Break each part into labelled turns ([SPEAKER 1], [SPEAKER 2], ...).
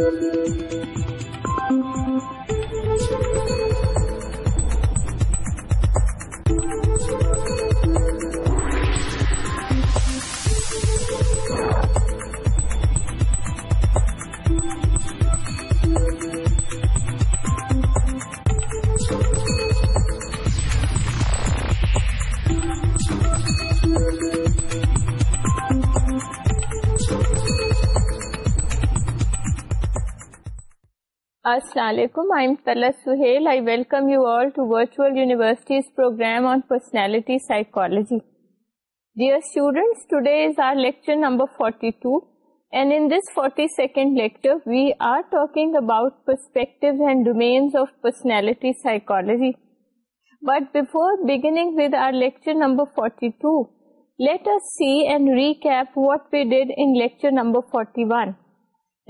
[SPEAKER 1] Thank you. السلام علیکم you virtual universities programme lecture we domains of personality psychology are lecture number number 41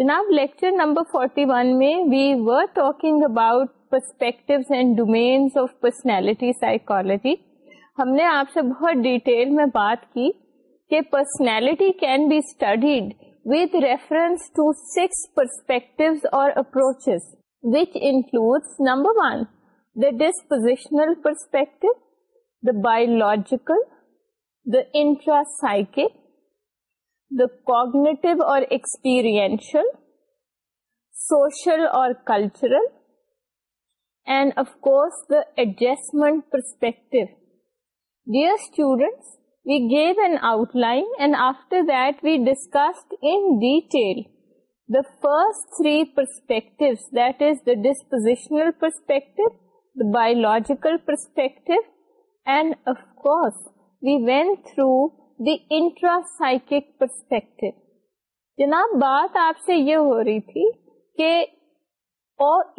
[SPEAKER 1] جناب lecture number 41 میں we were talking about and domains of personality psychology ہم نے آپ سے بہت ڈیٹیل میں بات کی کہ personality can be studied with reference to six perspective اور approach number one the dispositional perspective the biological the intrapsychic کونشل social اور adjustment dear and after that we discuss the first three perspective that is the dispositional perspective the biological perspective and of course we went through the intra intrapsychic perspective جناب بات آپ سے یہ ہو رہی تھی کہ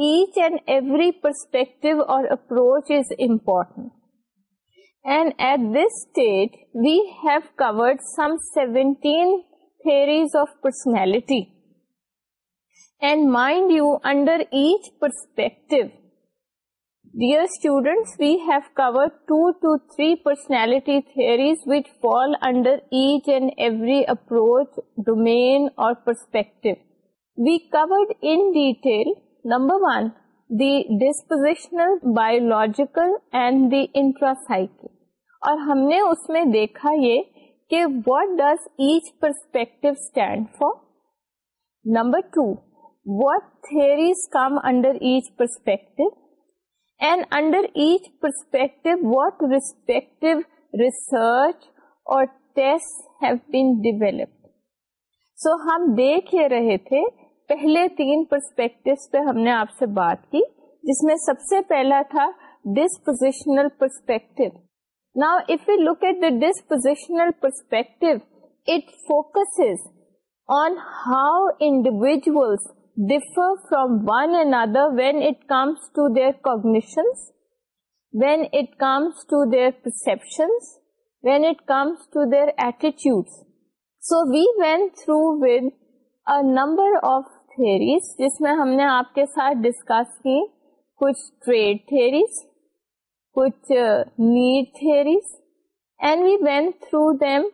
[SPEAKER 1] ایچ اینڈ ایوری پرسپیکٹو اور approach is important and at this state we have covered some seventeen seventy of personality and mind you under each perspective dear student we have covered personality approach ڈومینٹیشنل biological and the intrapsychic اور ہم نے اس میں دیکھا یہ کہ what does each perspective stand for number two what thesis come under each perspective so ہم دیکھ رہے تھے پہلے تین پرسپیکٹ پہ ہم نے آپ سے بات کی جس میں سب سے پہلا تھا dispositional perspective now you look at the dispositional perspective it focus on how individuals differ from one and other when it comes to their cognitions when it comes to their perceptions when it comes to their attitudes so we went through other of theories جس میں ہم نے آپ کے ساتھ discuss کی کچھ trait theories کچھ need theories and we went through them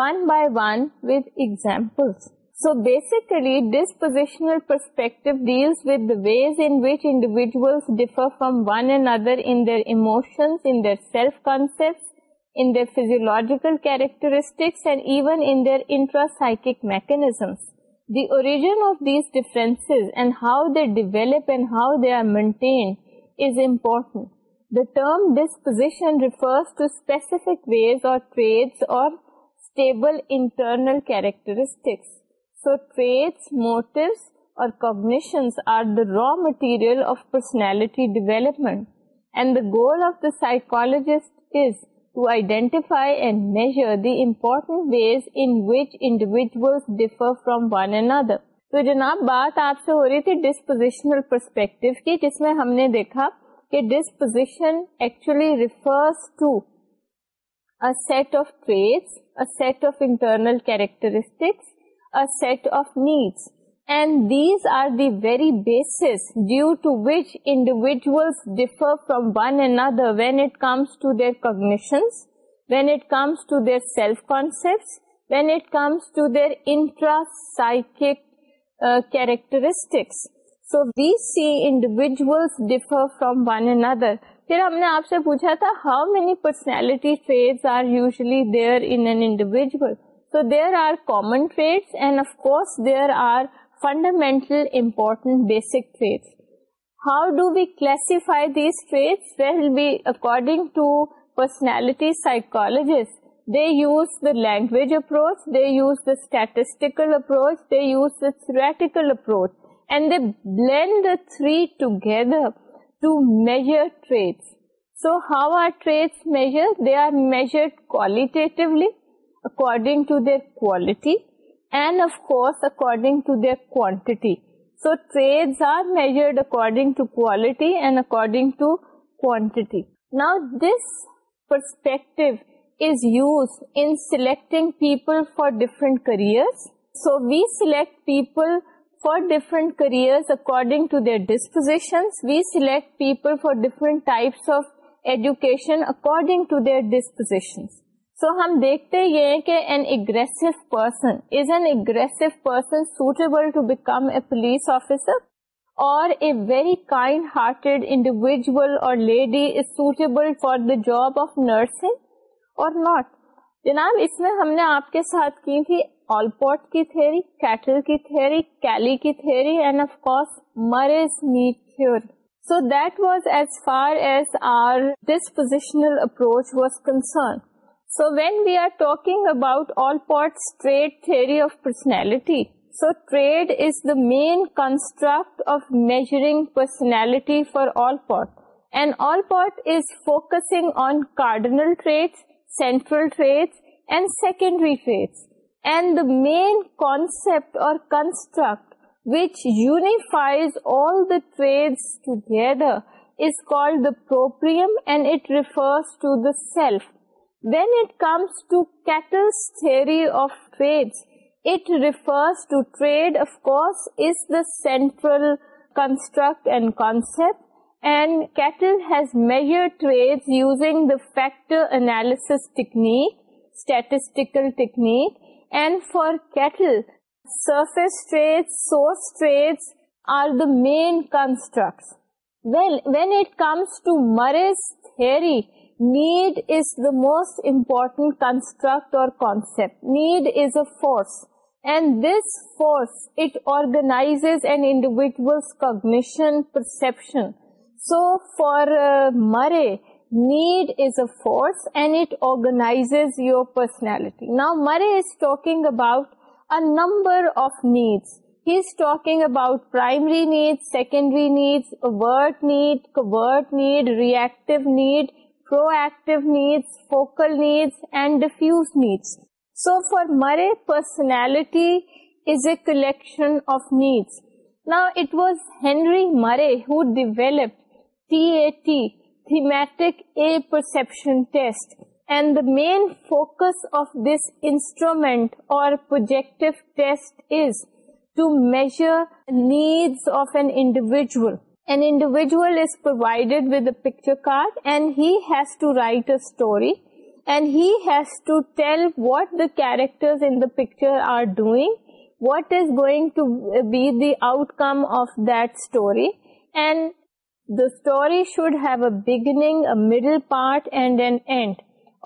[SPEAKER 1] one by one with examples so basically dispositional perspective deals was each individuals physiological of desires and how develop how they attend is important اور so traits motives اور cognitions are the raw material of personality development and the goal of the is to identify and measure the important ways in which individual differ from one and other تو جناب بات آپ سے ہو رہی تھی dispositional perspective کی جس میں ہم نے دیکھا کہ disposition actually refers to set of traits set of internal characteristics set of needs and these are the very base due to individuals differ from one and other when it comes to their cognition when it comes to their self concept when it comes to their intrapsychic characteristics so we see individuals differ from one and other پھر ہم نے آپ سے پوچھا تھا how many personality phase are usually So there are common traits, and of course there are fundamental, important, basic traits. How do we classify these traits? Well, according to personality psychologists, they use the language approach, they use the statistical approach, they use the theoretical approach, and they blend the three together to measure traits. So how are traits measured? They are measured qualitatively according to their quality and of course according to their quantity. So trades are measured according to quality and according to quantity. Now this perspective is used in selecting people for different careers. So we select people for different careers according to their dispositions. We select people for different types of education according to their dispositions. So ہم دیکھتے یہ کہ an aggressive person is an aggressive person suitable to become a police officer اور a very kind hearted اور lady is suitable for the job of nursing اور not جناب اس میں ہم نے آپ کے ساتھ کی تھی آلپورٹ کی تھیوری کیٹل کی تھیوری کیلی کی theory and of course Murray's need theory so that was as far as our dispositional approach was concern so when we are talk about trait theory of personality so trait is the main construct measuring personality for all part and all part is focusing on cardinal traits central traits and secondary traits and the main concept اور when it comes to Cattell of trait if کو central fact اینس technique statistical technical surface source are the main construct when it comes to Murray's three Need is the most important construct or concept. Need is a force, and this force, it organizes an individual's cognition, perception. So for uh, Murray, need is a force and it organizes your personality. Now Murray is talking about a number of needs. He's talking about primary needs, secondary needs, overt need, covert need, reactive need, proactive needs, focal needs, and diffuse needs. So for Murray, personality is a collection of needs. Now it was Henry Murray who developed TAT, Thematic Apperception Test, and the main focus of this instrument or projective test is to measure needs of an individual. And individual picture and has to tell what are out come of دوری should have a part and and and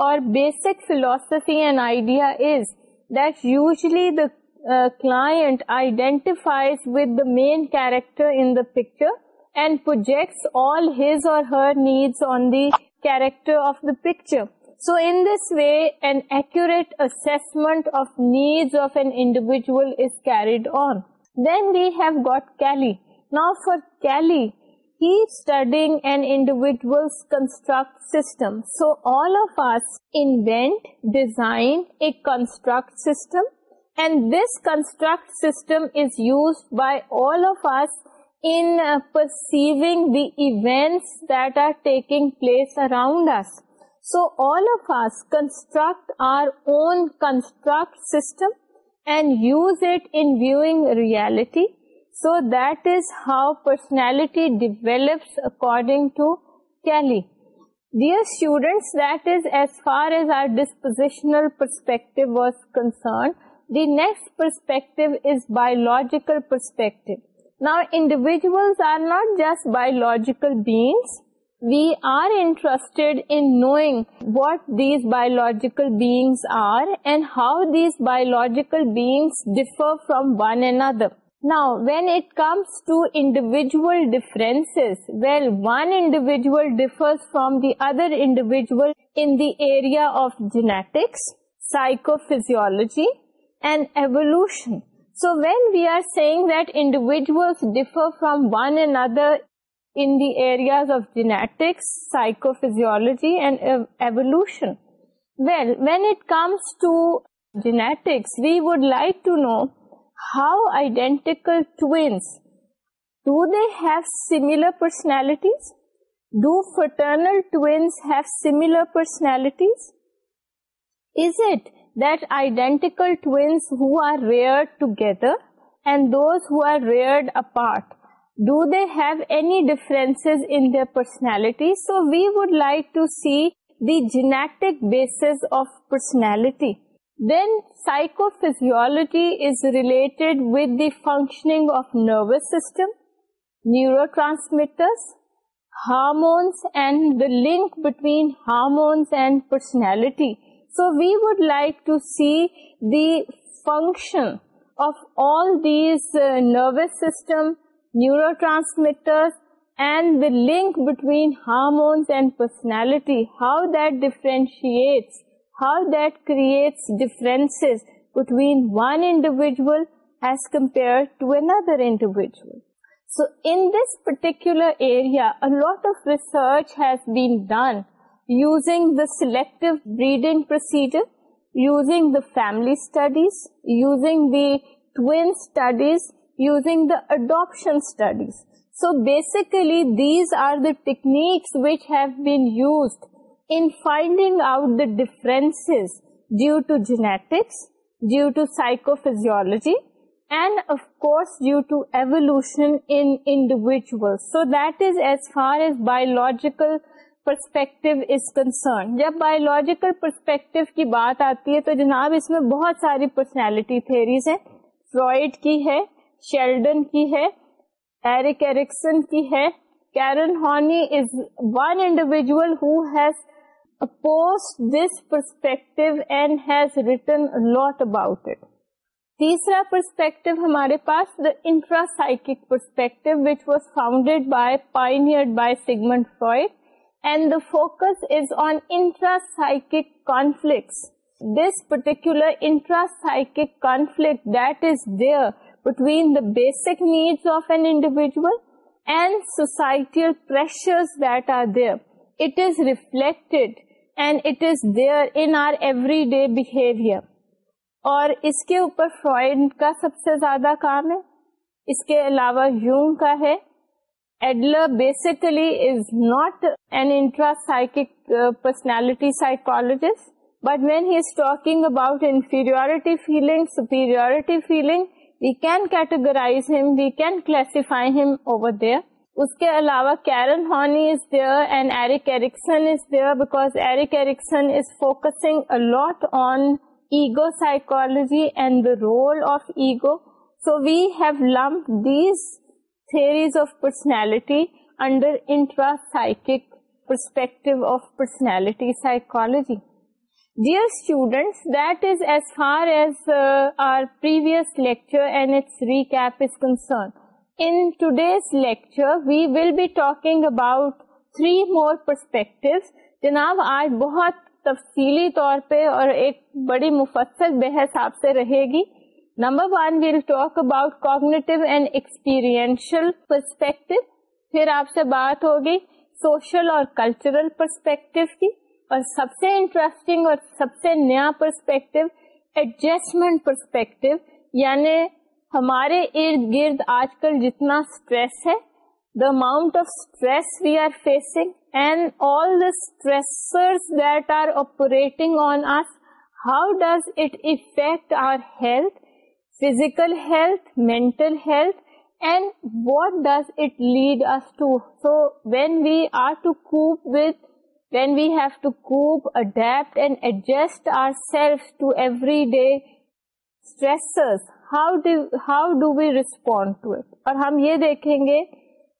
[SPEAKER 1] اور basic philosophy and idea is that usually the class identifies with the main character and projects her needs on دیكٹر of the picture so in this way and ایکڈ individual we have got نا four construct system so all of us int design a construct system and this construct system is use by all of our in uh, perceiving the events that are taking place around us. So all of us construct our own construct system and use it in viewing reality. So that is how personality develops according to Kelly. Dear students, that is as far as our dispositional perspective was concerned. The next perspective is biological perspective. Now, individuals are not just biological beings. We are interested in knowing what these biological beings are and how these biological beings differ from one another. Now, when it comes to individual differences, well, one individual differs from the other individual in the area of genetics, psychophysiology, and evolution. So when we are saying that individuals differ from one another in the areas of genetics, psychophysiology and evolution, well, when it comes to genetics, we would like to know how identical twins, do they have similar personalities? Do fraternal twins have similar personalities? Is it that identical twins who are reared together and those who are reared apart, do they have any differences in their personalities? So we would like to see the genetic basis of personality. Then psychophysiology is related with the functioning of nervous system, neurotransmitters, hormones, and the link between hormones and personality. So we would like to see the function of all these uh, nervous system, neurotransmitters, and the link between hormones and personality, how that differentiates, how that creates differences between one individual as compared to another individual. So in this particular area, a lot of research has been done using the selective breeding procedure, using the family studies, using the twin studies, using the adoption studies. So basically, these are the techniques which have been used in finding out the differences due to genetics, due to psychophysiology, and of course due to evolution in individuals. So that is as far as biological perspective is concern جب biological perspective کی بات آتی ہے تو جناب اس میں بہت ساری پرسنالٹی تھیریز ہیں فرائڈ کی ہے شیلڈن کی ہے ایرک ایرکسن کی ہے Karen Horney is one individual perspective and has written lot about it تیسرا پرسپیکٹو ہمارے پاس the perspective which was founded by pioneered by Sigmund Freud focus اور اس کے اوپر فرائڈ کا سب سے زیادہ کام ہے اس کے علاوہ یونگ کا ہے basically not an intrapsychic personality psychologist but with inferiority feeling superiority feeling we can categorize ہم وی کین کلاسائیئر اس کے علاوہ Karen Horney is there and Erikson is there because Erik Erikson is focusing a lot on ego psychology and the role of ego so we have lumped these جناب آج بہت تفصیلی طور پہ اور ایک بڑی مفت بحث آپ سے رہے گی number one we'll talk about گرد آج کل جتنا اسٹریس ہے amount of stress we are us how does affect our health physical health mental day how how do we respond to it اور ہم یہ دیکھیں گے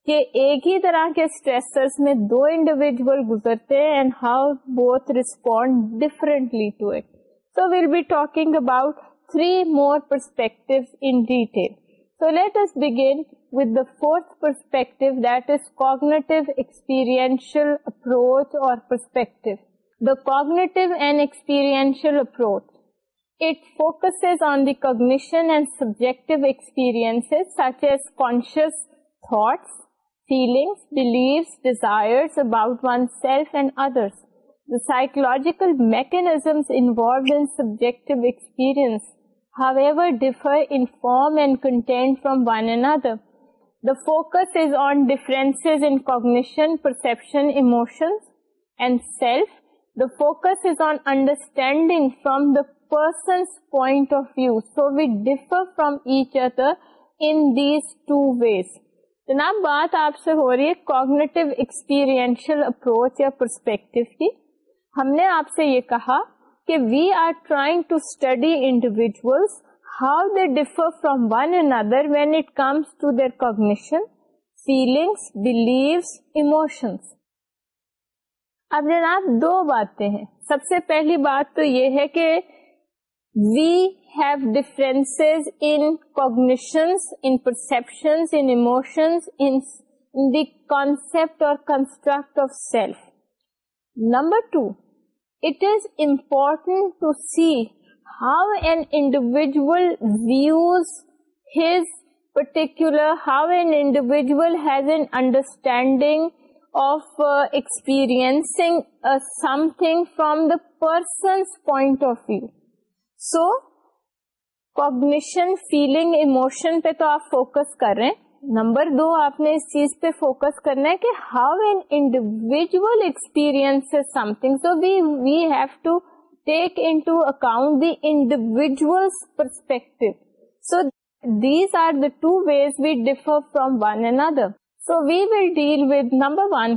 [SPEAKER 1] کہ ایک ہی طرح کے اسٹریسرس میں دو انڈیویجل گزرتے ہیں and how both respond differently to it so we'll be talking about three more perspectives begin fourth perspective that is cognitive experiential approach اور psychological mechanism and subject experience however differ in in form and and content from from one another. The The focus focus is is on on differences cognition, perception, emotions self. understanding the person's point of view. So we differ from each other in these two ways. جناب بات آپ سے ہو رہی ہے cognitive experiential approach یا perspective کی ہم نے آپ سے یہ کہا کہ we are trying to study individuals how they differ from one another when it comes to their cognition feelings beliefs emotions اب جناب دو باتیں ہیں سب سے پہلی بات تو یہ ہے کہ we have difference in cognitions in perceptions in emotions the concept اور construct of self number two it is important to see how and individual views has particular how and individual has an understanding of experiencing something from the person's point of view so cognition feeling emotion پہ تو آپ focus کر رہے ہیں number دو آپ نے اس چیز پہ فوکس کرنا ہے کہ how an individual we we have to take into account the دیجیل perspective so these are the two ways we differ from one and other so we will deal with number one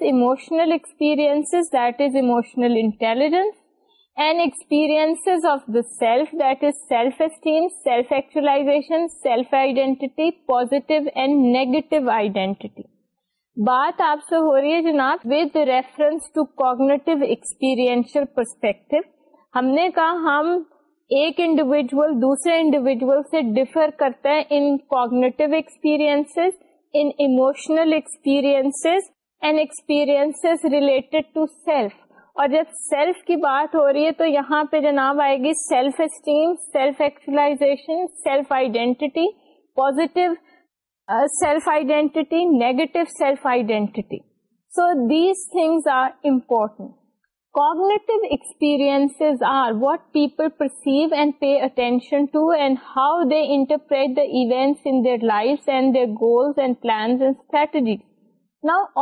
[SPEAKER 1] emotional experiential that is emotional intelligence بات آپ سے ہو رہی ہے جناب with reference to cognitive experience perspective ہم نے کہا ہم ایک انڈیویجل دوسرے انڈیویجل سے ڈفر کرتا ہے in cognitive in emotional cognitive and experiential related to self اور جب سیلف کی بات ہو رہی ہے تو یہاں پہ جناب آئے گی self esteem self actualization self identity positive self identity negative self identity so these things are important cognitive experience are what people perceive and pay attention to and how they interpret the events in their life and their goals and plans and strategies بعض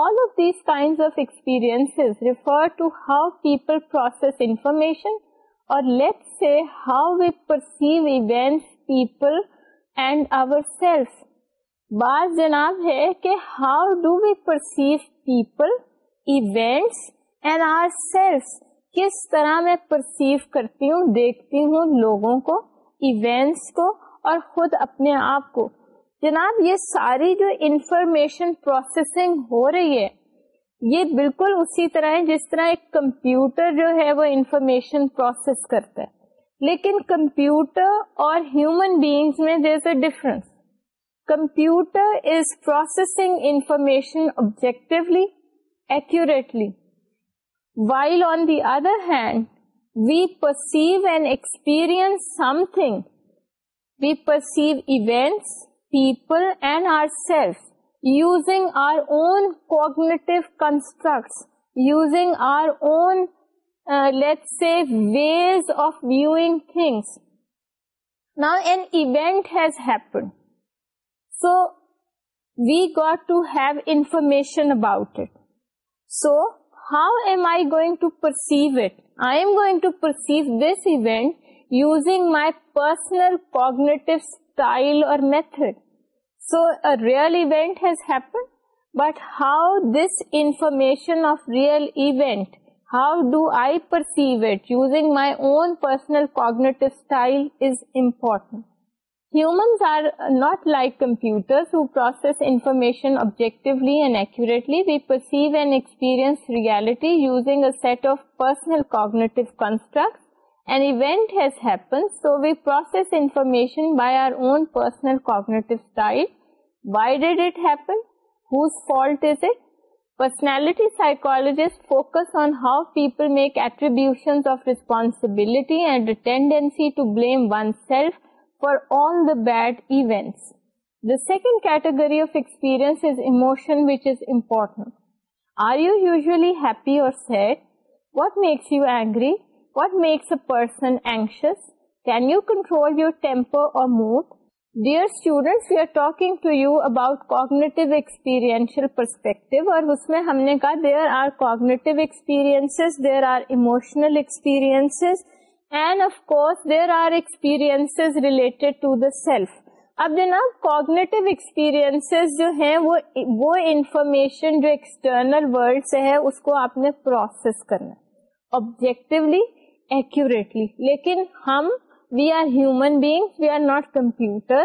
[SPEAKER 1] جناب ہے کہ how do perceive people events and our کس طرح میں perceive کرتی ہوں دیکھتی ہوں لوگوں کو ایونٹس کو اور خود اپنے آپ کو جناب یہ ساری جو انفارمیشن پروسیسنگ ہو رہی ہے یہ بالکل اسی طرح ہے جس طرح ایک کمپیوٹر جو ہے وہ انفارمیشن پروسیس کرتا ہے لیکن کمپیوٹر اور ہیومن بینگس میں there is is a difference computer processing information objectively accurately while on the other hand we perceive and experience something we perceive events people and ourselves, using our own cognitive constructs, using our own, uh, let's say, ways of viewing things. Now, an event has happened. So, we got to have information about it. So, how am I going to perceive it? I am going to perceive this event using my personal cognitive style or method. So a real event has happened, but how this information of real event, how do I perceive it using my own personal cognitive style is important. Humans are not like computers who process information objectively and accurately. We perceive and experience reality using a set of personal cognitive constructs so perception by our own personal bad events you agree what makes a person anxious can you control your temper اور mood dear ہم نے کہا there are cognitive experiences there are emotional related to the self اب جناب cognitive experiences جو ہیں وہ وہ انفارمیشن جو ایکسٹرنل ورلڈ سے ہے اس کو آپ نے پروسیس کرنا آبجیکٹولی لیکن ہم we are human beings we are not computer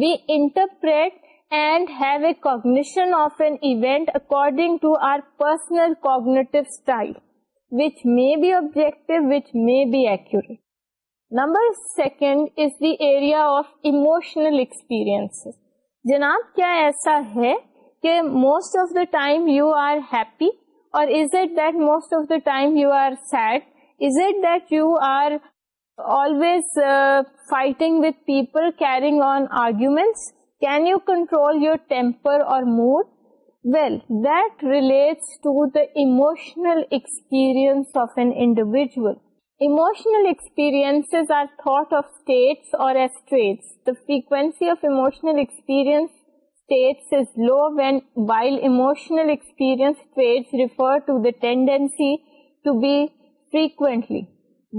[SPEAKER 1] we interpret and have a کوگنیشنڈنگ to our personal second is the area of emotional experience جناب کیا ایسا ہے کہ most of the time you are happy اور is it most of the time you are sad mood well that relates frequency آفوشنلسٹ low وینڈ wild ریفرڈینسی to be frequently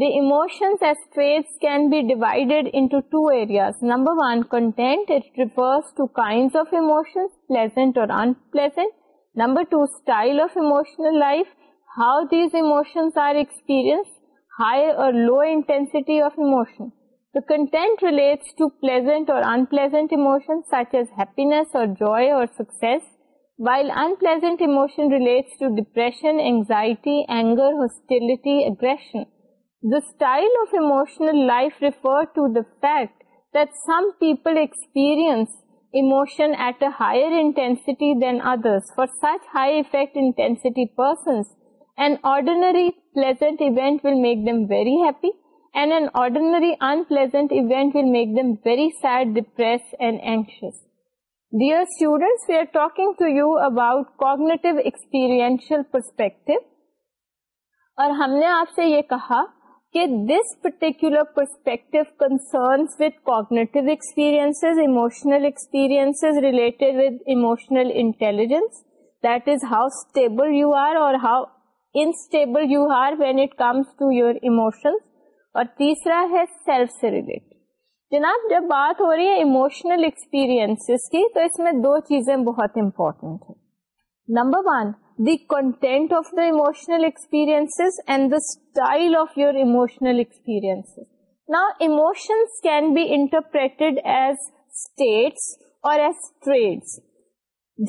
[SPEAKER 1] then be divided pleasant اور While unpleasant emotion relates to depression, anxiety, anger, hostility, aggression, the style of emotional life referred to the fact that some people experience emotion at a higher intensity than others. For such high effect intensity persons, an ordinary pleasant event will make them very happy and an ordinary unpleasant event will make them very sad, depressed and anxious. Dear students we are talking to you about cognitive experiential perspective اور ہم نے آپ سے یہ کہا کہ this particular perspective concerns with emotional experiential related with emotional intelligence that is how stable you are اور how unstable you are when it comes to your emotions اور تیسرا ہے سیلف سے ریلیٹڈ جناب جب بات ہو رہی ہے اموشنل ایکسپیرئنس کی تو اس میں دو چیزیں بہت امپورٹینٹ ہیں number one the content of the the and style of your emotional emotions can be interpreted as states اور ایز ٹریڈس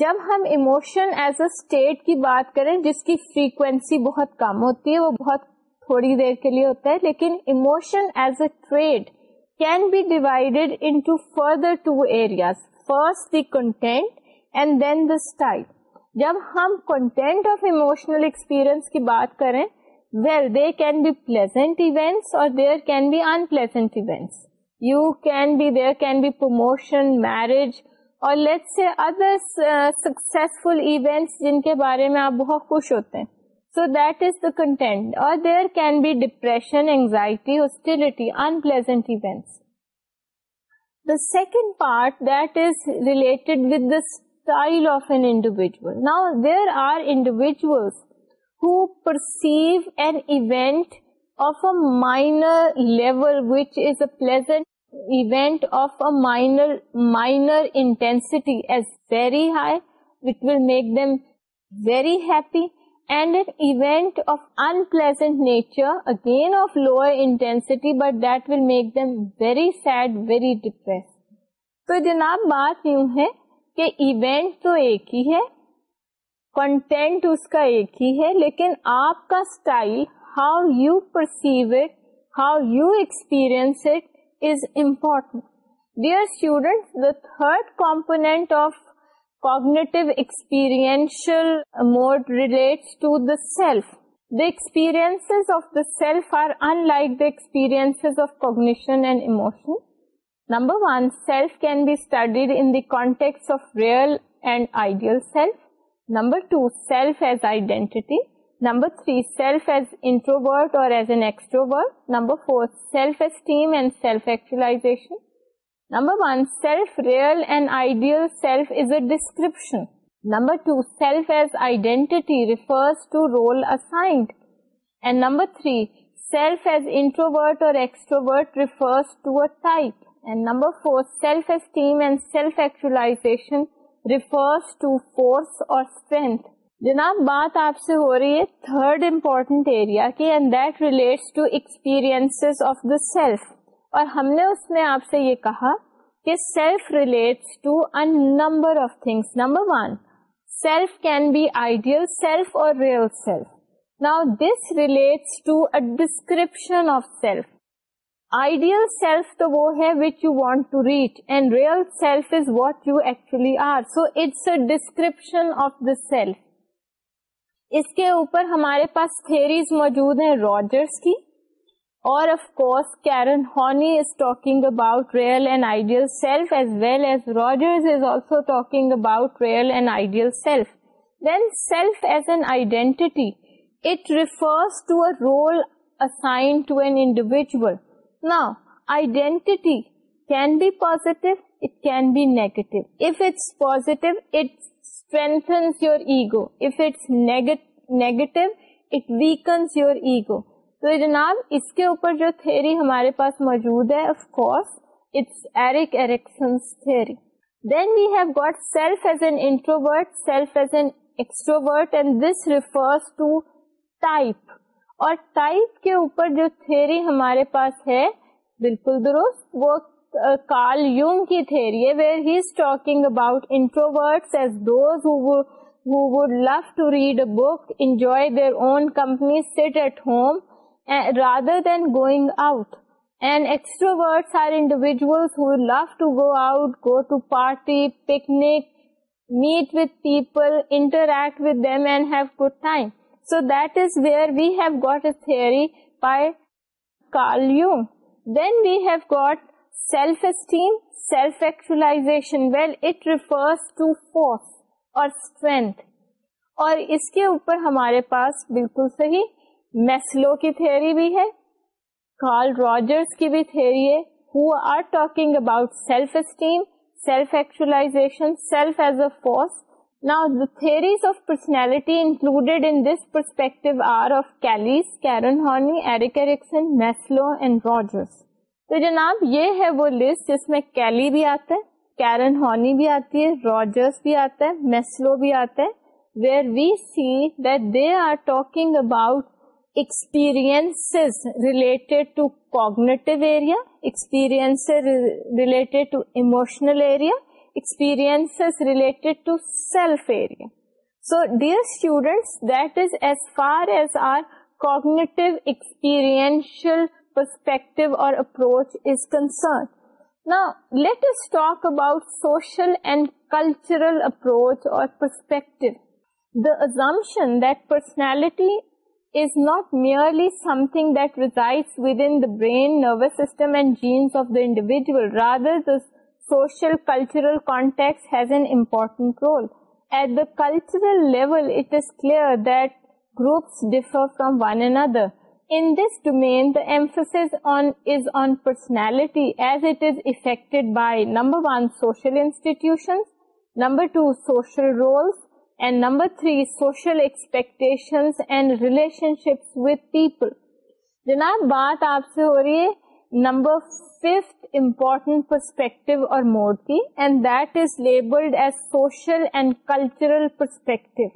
[SPEAKER 1] جب ہم اموشن ایز اے اسٹیٹ کی بات کریں جس کی فریکوینسی بہت کم ہوتی ہے وہ بہت تھوڑی دیر کے لیے ہوتا ہے لیکن emotion as a trait can be divided اندر اسٹائل جب ہم کنٹینٹ آف experience کی بات کریں well there can be pleasant events اور there can be unpleasant events you can beer can be promotion marriage اور late say other successful events جن کے بارے میں آپ بہت خوش ہوتے ہیں depression anxiety unpleasant events the second part related which is of as very high wait will make them very happy جناب بات یوں ہے کہ ایونٹ تو ایک ہی ہے کنٹینٹ اس کا ایک ہی ہے لیکن آپ کا style how you perceive it how you experience it is important dear student would component of Cognitive experiential mode relates to the self. The experiences of the self are unlike the experiences of cognition and emotion. Number one, self can be studied in the context of real and ideal self. Number two, self as identity. Number three, self as introvert or as an extrovert. Number four, self-esteem and self-actualization. ہو رہی ہے self اور ہم نے اس میں آپ سے یہ کہا کہ self relates to an number of things number one self can be ideal self اور real self now this relates to description of self ideal self تو وہ ہے which you want to reach and real self is what you actually are so it's a description of the self اس کے اوپر ہمارے پاس theories موجود ہیں روجرس کی اور آف کورس نا identity can be positive your ego تو جناب اس کے اوپر جو تھیری ہمارے پاس موجود ہے of course it's Eric Erikson theory then we have got self as an introvert self as an extrovert and this refers to type اور ٹائپ کے اوپر جو تھیری ہمارے پاس ہے بالکل درست وہ کارل یونگ کی تھیری ہے where he is talking about introverts as those who would love to read a book, enjoy their own company, sit at home روٹرویژلائز well it refers to forces اور اس کے اوپر ہمارے پاس بالکل صحیح میسلو کی تھیوری بھی ہے کارل راجرس کی بھی تھیوری ہے who are talking about self self self esteem actualisation as a force تو جناب یہ ہے وہ لسٹ جس میں کیلی بھی آتا ہے کیرن ہارنی بھی آتی ہے راجرس بھی آتا ہے میسلو بھی آتا ہے where we that they are talking about experiences related to cognitive area, experiences related to emotional area, experiences related to self area. So, dear students, that is as far as our cognitive experiential perspective or approach is concerned. Now, let us talk about social and cultural approach or perspective. The assumption that personality is not merely something that resides within the brain, nervous system and genes of the individual. Rather, the social cultural context has an important role. At the cultural level, it is clear that groups differ from one another. In this domain, the emphasis is on personality as it is affected by, number one, social institutions, number two, social roles, and number three social expectation and relationships with people جناب بات آپ سے ہو رہی ہے number fifth important perspective اور mood کی and that is labelled as social and cultural perspective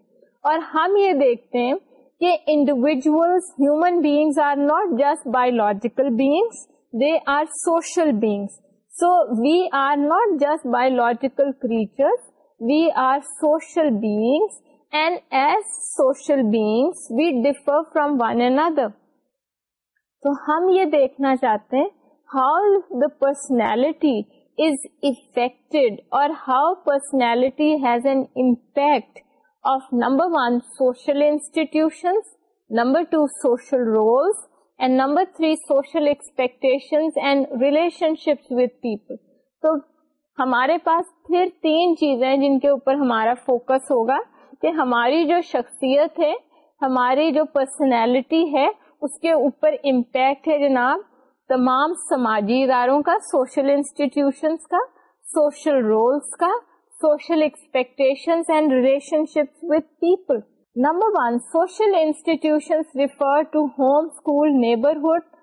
[SPEAKER 1] اور ہم یہ دیکھتے ہیں کہ individuals human beings are not just biological beings they are social beings so we are not just biological creatures we are social beings and as social bag we differ from one another تو ہم یہ دیکھنا چاہتے ہیں how the personality is affect or how personality has and impact of number one social institutions number two social roles and number three social expectation and relationships with people تو ہمارے پاس پھر تین چیزیں جن کے اوپر ہمارا فوکس ہوگا کہ ہماری جو شخصیت ہے ہماری جو پرسنالٹی ہے اس کے اوپر امپیکٹ ہے جناب تمام سماجی اداروں کا سوشل انسٹیٹیوشنس کا سوشل رولس کا social expectation and relation ships with people number one social institution refer to home school neighbourhood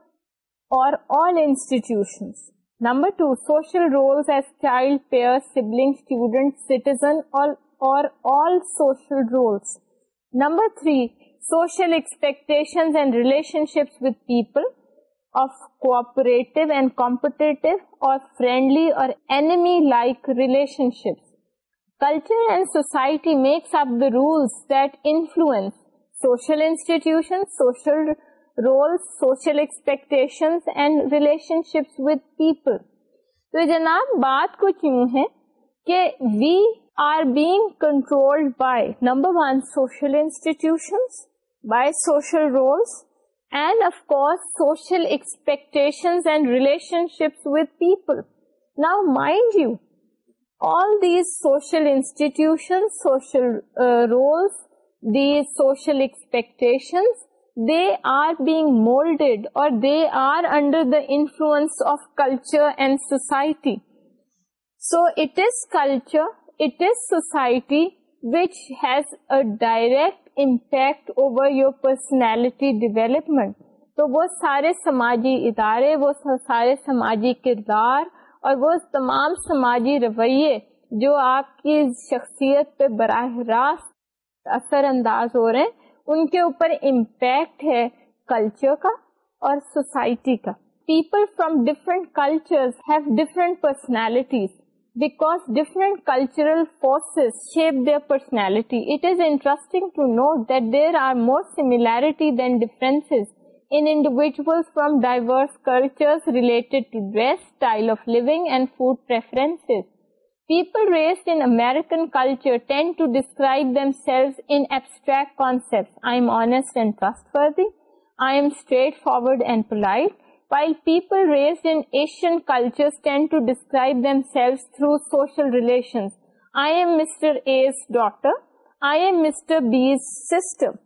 [SPEAKER 1] or all institutions number two social roles child number three social with people of or friendly culture and society makes up the roles social institution social roles social expectation and relationships with people تو جناب بات کو کیوں ہے کہ we are being control by number one social institution by social roles and of course social expectation and relationships with people now mind you all these social institution social roles these social expectations they are under the influence of کلچرٹی so it is culture it society impact over your personality development تو وہ سارے سماجی ادارے وہ سارے سماجی کردار اور وہ تمام سماجی رویے جو آپ کی شخصیت پہ براہ راست اثر انداز ہو رہے ہیں ان کے اوپر امپیکٹ ہے کلچر کا اور سوسائٹی کا people from different have different personalities because different cultural forces shape their personality it is interesting to know that there are more similarity than in individual from diverse cultures related to dress style of living and food preferences People raised in American culture tend to describe themselves in abstract concepts. I am honest and trustworthy. I am straightforward and polite. While people raised in Asian cultures tend to describe themselves through social relations. I am Mr. A's daughter. I am Mr. B's sister.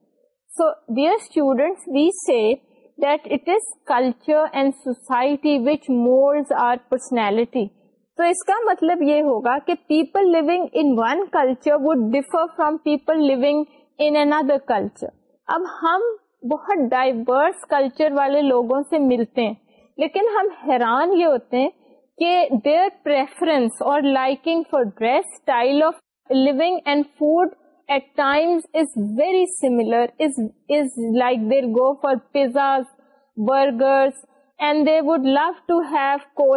[SPEAKER 1] So, dear students, we say that it is culture and society which molds our personality. تو اس کا مطلب یہ ہوگا کہ people living in one culture would differ from people in another culture اب ہم بہت ڈائیورس کلچر والے لوگوں سے ملتے ہیں لیکن ہم حیران یہ ہوتے ہیں کہ دیر پریفرنس اور liking for dress style of living and food at time is very similar like there go for pizzas burgers and they would love to have کو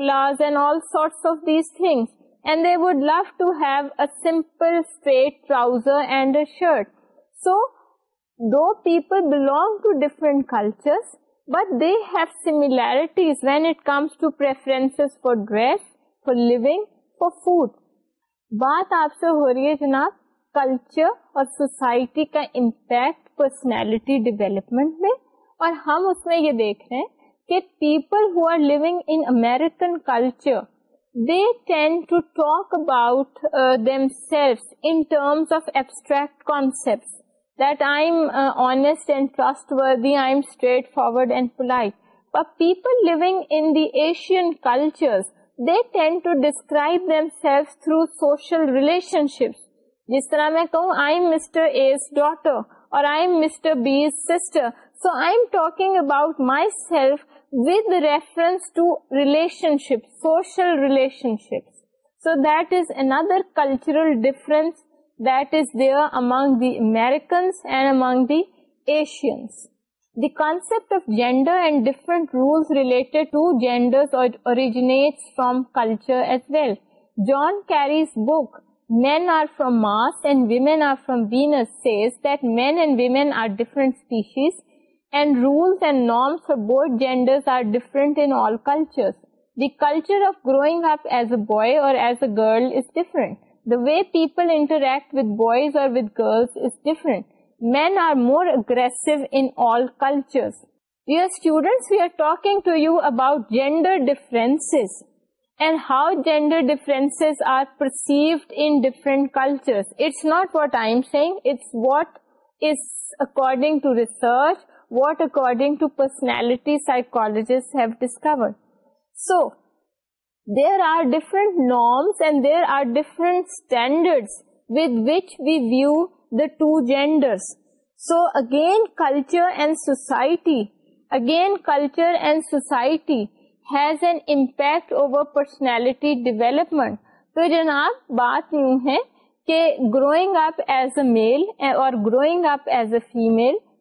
[SPEAKER 1] shirt so though people belong culture but Dev similarities when it comes ٹوفرنس for dress for league for food بات آپ سے ہو رہی ہے جناب culture اور society کا امپیکٹ پرسنالٹی ڈیویلپمنٹ میں اور ہم اس میں یہ دیکھ رہے کہ people who are in American culture they tend to talk about them cell of ایبسٹر people Asians describe them cell Thar relation جس طرح میں کہوں آئی ڈاٹر اور with reference to relationships, social relationships. So that is another cultural difference that is there among the Americans and among the Asians. The concept of gender and different rules related to genders originates from culture as well. John Carey's book, Men Are From Mars and Women Are From Venus, says that men and women are different species and roles and norms about genders are different culture of growing up as a boy اور way پیپلیکٹ with boys or gender difference and how genders not what آئیگز what is according to research what according to personality سائیکولوجیس discovered so there are different norms and there are different standards with which we view the two genders so again culture and society again culture and society has and impact over personality development تو جناب بات یوں ہے کہ growing up as a male or growing up as a female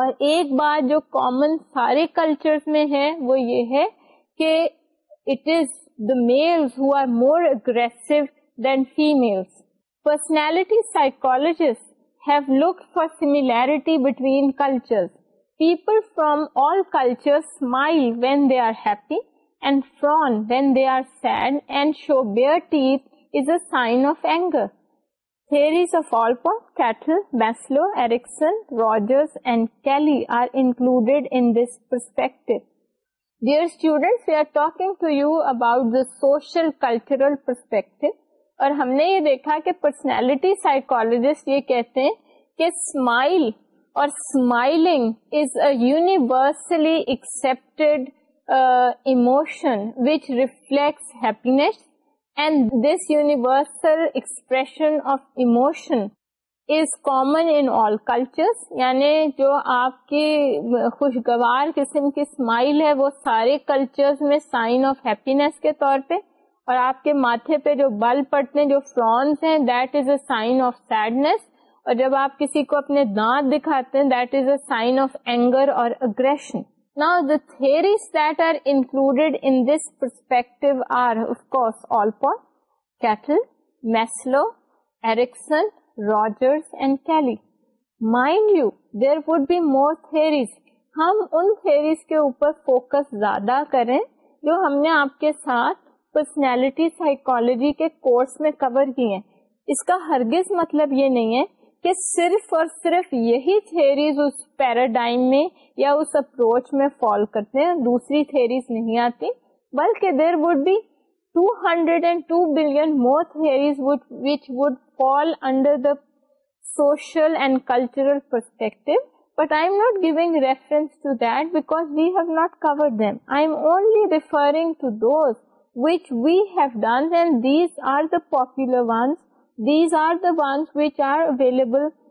[SPEAKER 1] اور ایک بات جو کامن سارے کلچر میں ہے وہ یہ ہے کہ it is is the who are are are more aggressive than personality psychologist have look for between culture culture people from all smile when when they they happy and and frown sad show bare teeth a sign of anger theories of Olpa, Cattle, Maslow, Erickson, Rogers and Kelly are included in this perspective. Dear students, we are talking to you about the social cultural perspective. اور ہم نے یہ دیکھا کہ personality psychologist یہ کہتے ہیں کہ اسمائل اور smiling is a universally accepted emotion which reflects happiness and this universal expression of emotion is common all culture یعنی جو آپ کی خوشگوار قسم کی اسمائل ہے وہ سارے کلچر میں سائن آف ہیپینیس کے طور پہ اور آپ کے ماتھے پہ جو بل پڑتے ہیں جو فرونس ہیں that is a sign of sadness اور جب آپ کسی کو اپنے دانت دکھاتے ہیں that is a sign of anger اور aggression Now the theories that are included in this perspective are of course Allport, Kettle, Maslow, Erickson, Rogers and Kelly. Mind you, there would be more theories. ہم ان theories کے اوپر focus زیادہ کریں جو ہم نے آپ کے ساتھ personality psychology کے course میں cover کی ہیں. اس کا ہرگز مطلب یہ نہیں ہے کہ صرف اور صرف یہی تھیریز اس پیراڈائم میں یا اس اپروچ میں فال کرتے ہیں دوسری تھیریز نہیں آتی بلکہ there would be 202 plays a key role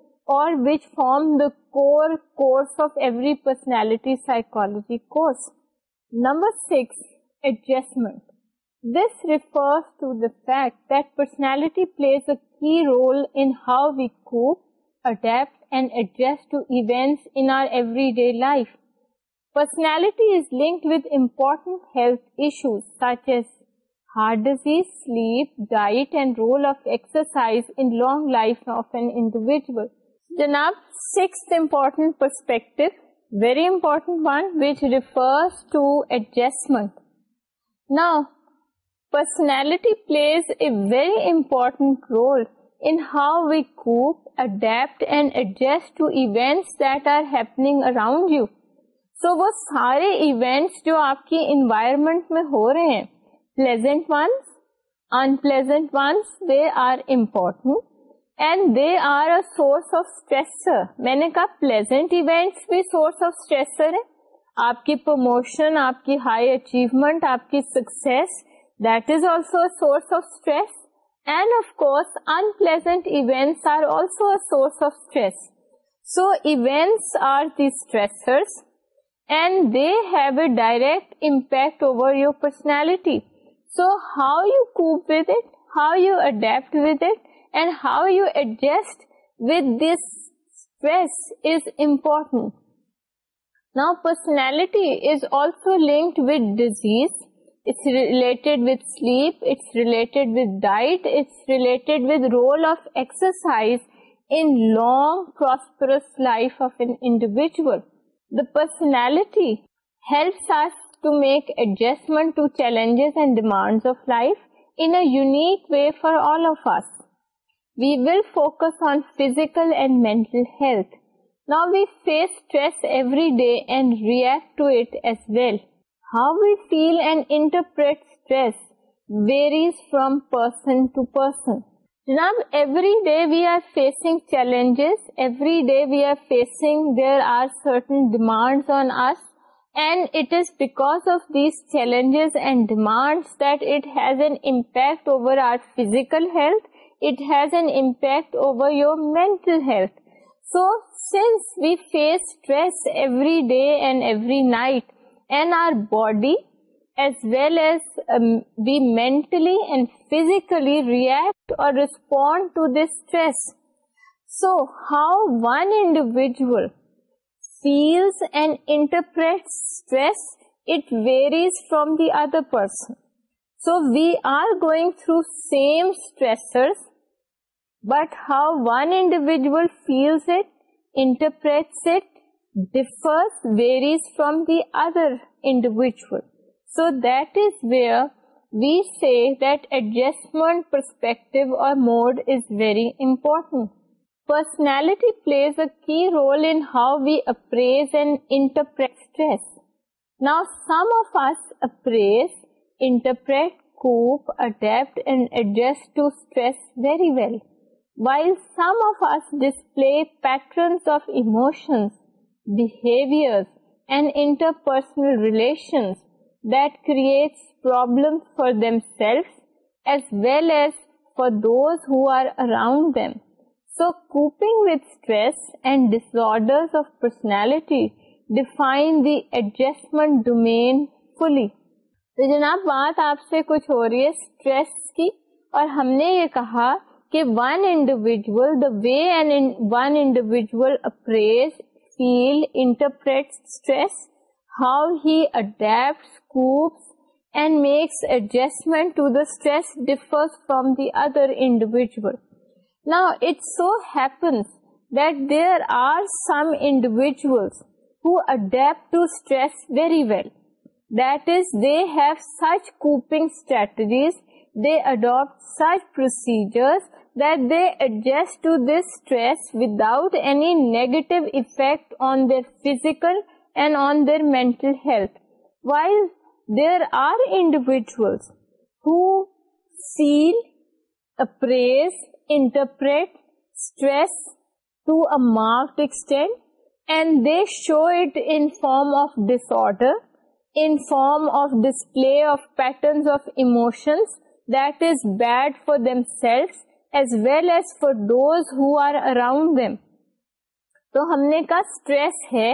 [SPEAKER 1] کونڈ ایڈجسٹینٹری day life personality is link with important such as hard sleep diet and role of exercise life جناب سکس پرسپیکٹینٹرسٹی plays a very important role how we وہ سارے events جو آپ کی environment میں ہو رہے ہیں pleasant ones unpleasant ones they are important and they are اورس آف اسٹریسر میں نے کہا پلیزنٹ ایونٹس بھی سورس آف اسٹریسر ہے آپ کی پروموشن آپ کی ہائی اچیومنٹ آپ کی success that is also source of stress and of course unpleasant events are also a source of stress so events are the stressors and they have a direct impact over your personality so how you کوڈیپ and how you ایڈجسٹنٹ now personalities related پرائف of individual the personality جز in unique way for focus میں And it is because of these challenges and demands that it has an impact over our physical health. It has an impact over your mental health. So, since we face stress every day and every night, and our body as well as um, we mentally and physically react or respond to this stress. So, how one individual feels and interprets stress, it varies from the other person. So we are going through same stressors, but how one individual feels it, interprets it, differs, varies from the other individual. So that is where we say that adjustment perspective or mode is very important. Personality plays a key role in how we appraise اینڈرپریٹریس ناؤٹ اینڈسٹرینس behaviour relations problems creates problem for them as well as for those around them so coping with stress ڈیسرڈرسنالٹی defiant domain fully جناب بات آپ سے کچھ ہو رہی ہے stress کی اور ہم نے یہ کہا کہ one individual the way one individual appraise feel interpret stress how he adapt copes and makes adjustment to the stress differs from the other individual فیکل and on their میں shoot in form of ڈسرم of display of pattern of emotions that for them cell as well as for those around them تو ہم نے کا stress ہے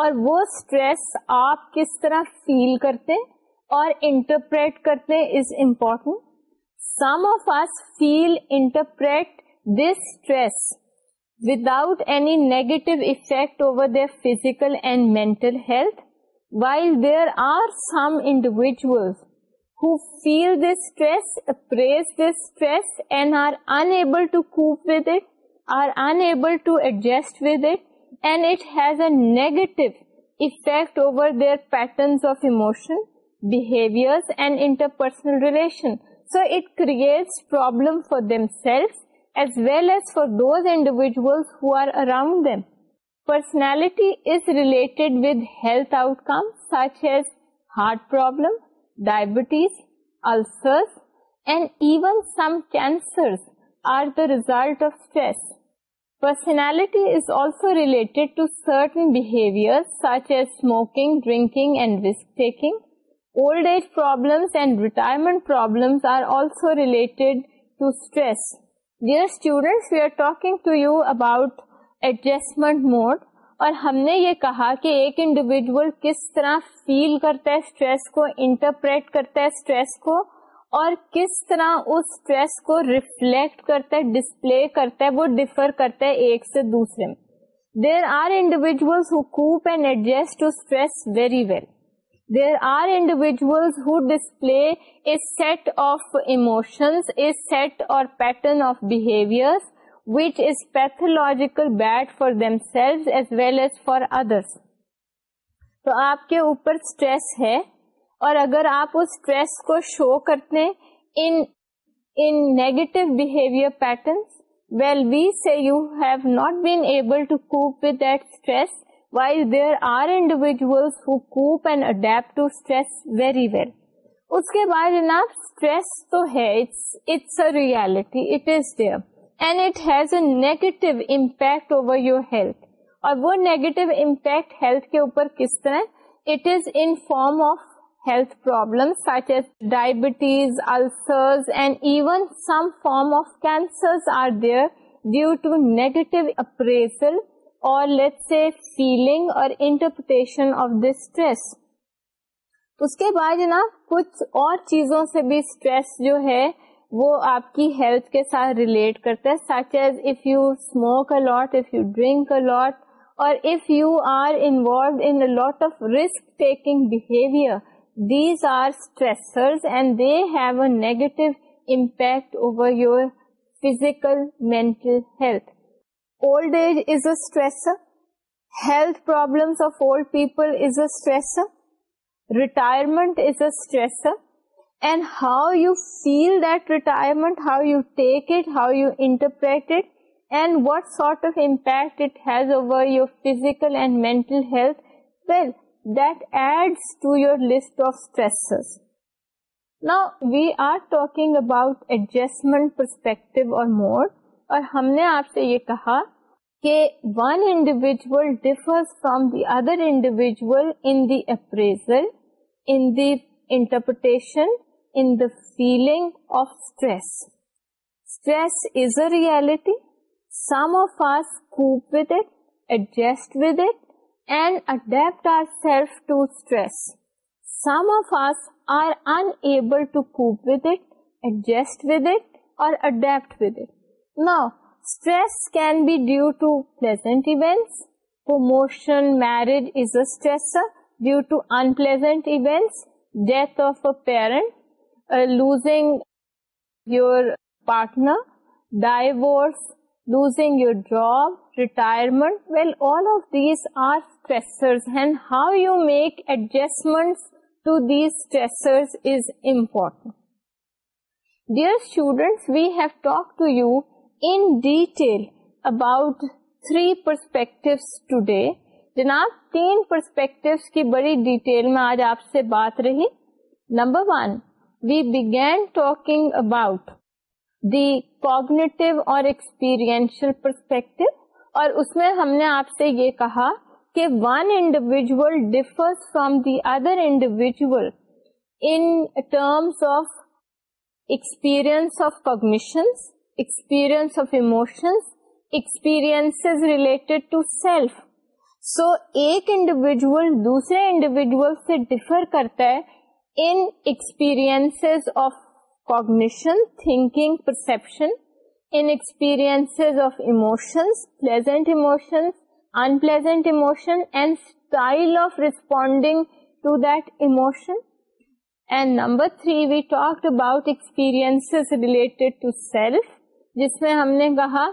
[SPEAKER 1] اور وہ stress آپ کس طرح فیل کرتے اور انٹرپریٹ کرتے از امپورٹنٹ نیگیٹو پیٹرنسوشن personal relation So it creates problem for themselves as well as for those individuals who are around them. Personality is related with health outcomes such as heart problem, diabetes, ulcers, and even some cancers are the result of stress. Personality is also related to certain behaviors such as smoking, drinking, and risk taking. old age problems and retirement problems are also related to stress. Dear students, we are talking to you about adjustment mode. اور ہم نے یہ کہا کہ ایک individual کس طرح feel کرتا ہے اسٹریس کو انٹرپریٹ کرتا ہے اسٹریس کو اور کس طرح اس اسٹریس کو ریفلیکٹ کرتا ہے ڈسپلے کرتا ہے وہ ڈیفر کرتا ہے ایک سے دوسرے میں there are individuals who cope and adjust to stress very well there are individual who display is set of emotions it اورن of behaviour which is pathological bad for them cell as well as for others تو آپ کے اوپر stress ہے اور اگر آپ stress کو شو کرتے pattern will be see you have not بیبل وائ دیئر ہیلتھ اور وہ نیگیٹو امپیکٹ کے اوپر کس طرح آفلم اور لیٹ سے فیلنگ اور انٹرپریٹیشن آف دس اسٹریس اس کے بعد جو نا کچھ اور چیزوں سے بھی اسٹریس جو ہے وہ آپ کی ہیلتھ کے ساتھ ریلیٹ کرتا ہے such as if you smoke a lot if you drink a lot اور if you are involved in lot of risk taking behaviour these are stressors and they have a negative impact over your physical mental health old age is a people retirement and how you feel that retirement how you take how you interpret and what sort of امپیکٹلٹل more اور ہم نے آپ سے یہ کہا کہ one individual differs from the other individual in the appraisal in the interpretation in the feeling of stress stress is a reality some of us cope with it adjust with it and adapt are self to stress some of us are unable to cope with it adjust with it اور adapt with it Now, stress can be due to pleasant events. Promotion, marriage is a stressor due to unpleasant events. Death of a parent, uh, losing your partner, divorce, losing your job, retirement. Well, all of these are stressors, and how you make adjustments to these stressors is important. Dear students, we have talked to you detail about three perspective جناب تین perspective کی بڑی detail میں آج آپ سے بات رہی number one we begin talking about the cognitive اور ایکسپیرئنشل پرسپیکٹو اور اس میں ہم نے آپ سے یہ کہا کہ one individual differ from the other individual in terms of experience of cognitions جل دوسرے انڈیویژل سے ڈیفر کرتا ہے ان pleasant emotion and style of responding to that emotion and number three we talk about experience related to self جس میں ہم نے کہا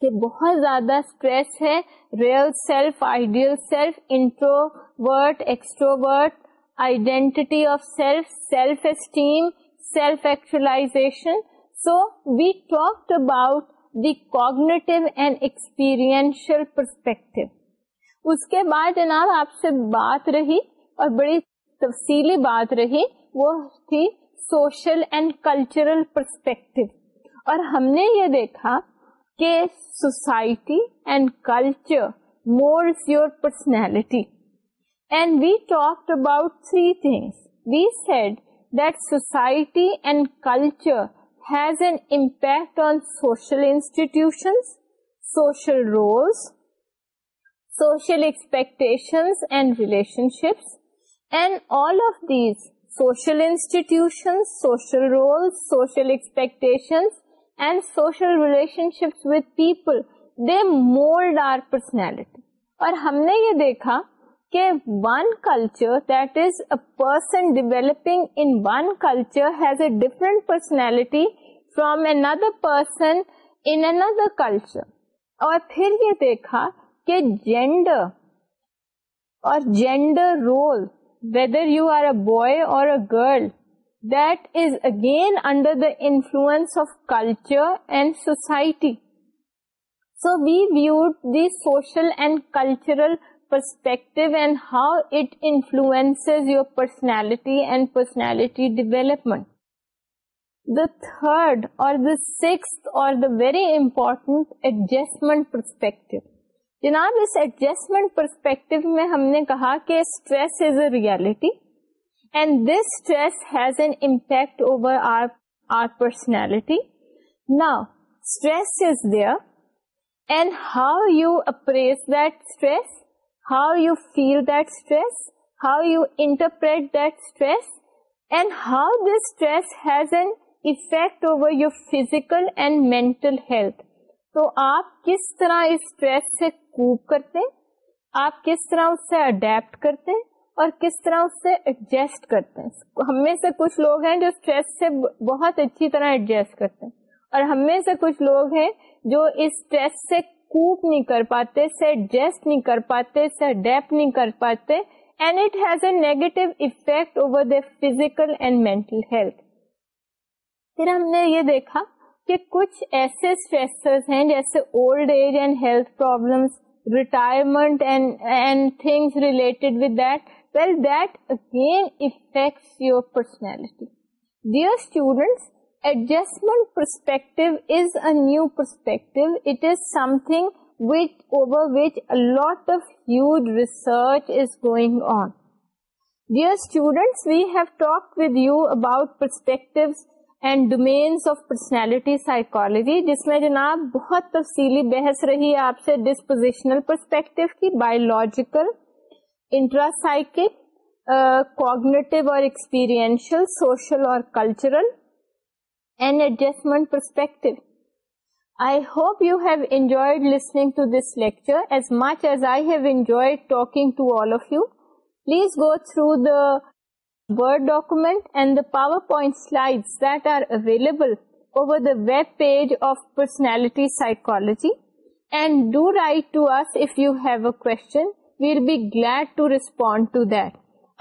[SPEAKER 1] کہ بہت زیادہ اسٹریس ہے real self ideal self introvert extrovert identity of self self esteem self actualisation so we talk about the cognitive and experiential perspective اس کے بعد جناب آپ سے بات رہی اور بڑی تفصیلی بات رہی وہ تھی سوشل اینڈ کلچرل پرسپیکٹو اور ہم نے یہ دیکھا کہ society and culture more is your personality and we talk about three things we said that society and culture has and impact on social institutions social roles social expectations and relationships and all of these social institutions social roles social expectations ہم نے یہ دیکھا this a person developing a different personality from another person اندر اور پھر یہ دیکھا کہ جینڈر اور gender role whether you are a boy or a girl again under the influence of culture and society so we view the social and cultural perspective and how it influence your personality and personality development the third or the six or the very important adjustment perspective جناب اس adjustment perspective میں ہم نے کہا کہ stress is a reality آپ کس طرح اسٹریس سے کوب کرتے آپ کس طرح اس سے اڈیپٹ کرتے اور کس طرح اس سے ایڈجسٹ کرتے ہیں ہم میں سے کچھ لوگ ہیں جو اسٹریس سے بہت اچھی طرح ایڈجسٹ کرتے ہیں اور ہم میں سے کچھ لوگ ہیں جو اس اسٹریس سے کوپ نہیں کر پاتے سے ایڈجسٹ نہیں کر پاتے سے نہیں کر پاتے and it has a negative effect over the physical and mental health پھر ہم نے یہ دیکھا کہ کچھ ایسے اسٹریسرز ہیں جیسے old age and health problems retirement and things related with that well that again affect your personality there new perspective going on their students we have talk with you about perspective and domains of personality psychology جس میں جناب بہت تفصیلی بحث رہی ہے آپ سے ڈسپوزیشنل پرسپیکٹ کی بایولوجیکل انٹراسائک کو ایکسپیریئنشل سوشل اور cultural perspective I hope you have enjoy power point what are available over web page of personality psychology and do write to us if you have a کو well be glad to respond to that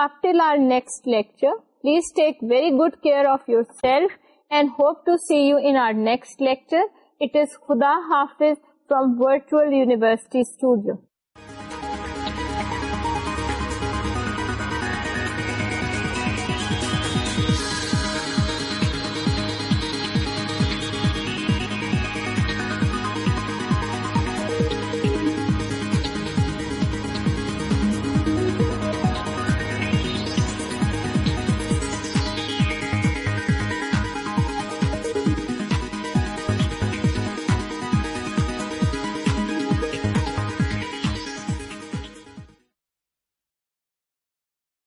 [SPEAKER 1] after Lal next lecture please take very good care of your self and hope to see you in next lecture it is خدا حافظ from virtual university studio